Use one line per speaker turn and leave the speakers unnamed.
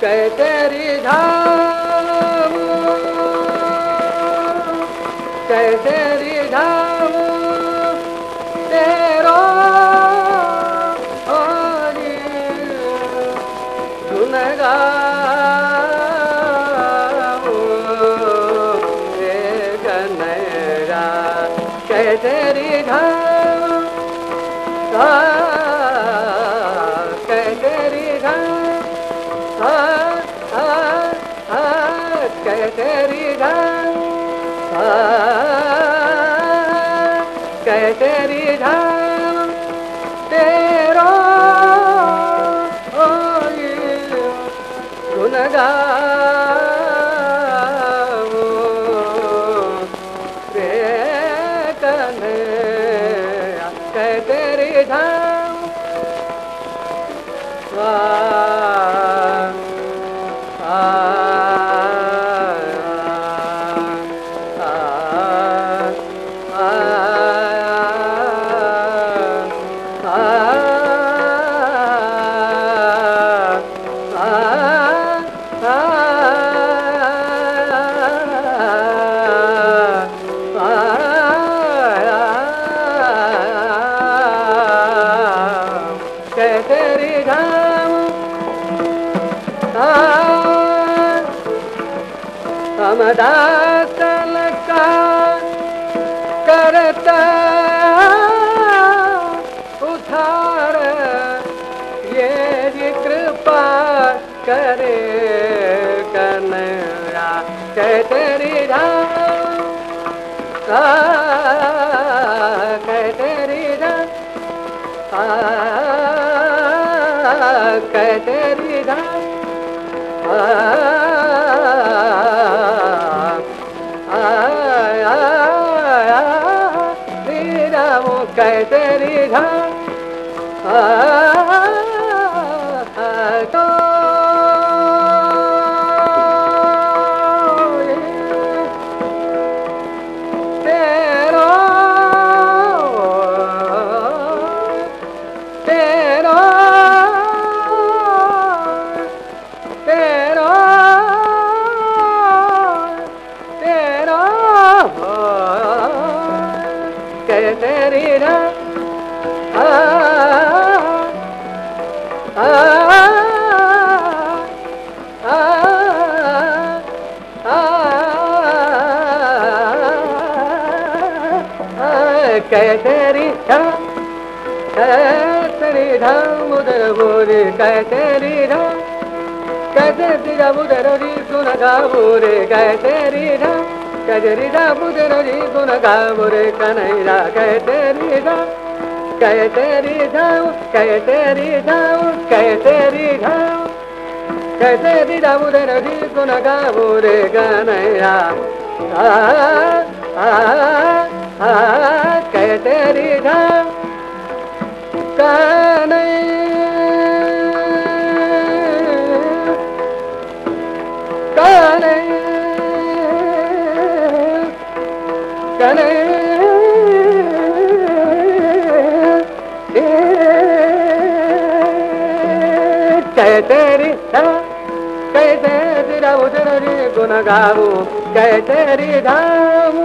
कैतरी धाम कैतरी धाम तेरो हरि गुण गाओ रे कन्हैया कैतरी धाम Right समदासल का करता उधार। ये कृपा करे कन्हैया कैतरी धाम आ, तेरो कैतरी धाम कैतरी धाम उदर बोरे धाम कैतरी धाम उदर री गुण गावोरे कैतरी धाम कैतरी धाम उदर री गुण गावोरे कन्हैया कैतरी धाम कैतरी धाम कैतरी धाम कैतरी धाम कैतरी धाम उदर री गुण गावोरे कन्हैया। आ आ आ। कैतरी धाम राम उदरी गुण गाऊ कैतरी धाम